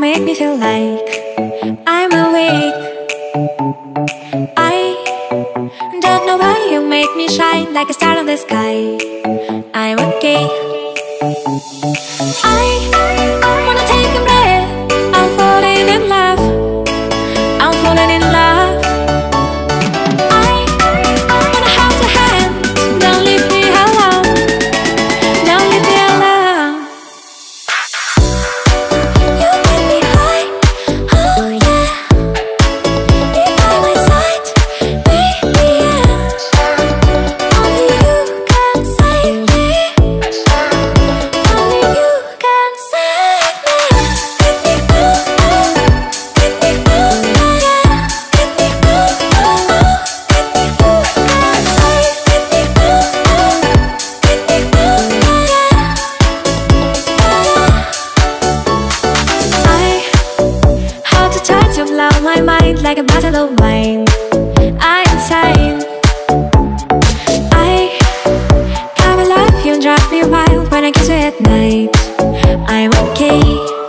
make me feel like I'm awake. I don't know why you make me shine like a star in the sky. I'm okay. I wanna take a breath. I'm falling in love my mind like a bottle of wine I'm insane I have a love you drive me wild when I kiss you at night. I'm okay.